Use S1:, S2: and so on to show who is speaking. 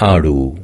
S1: 阿鲁。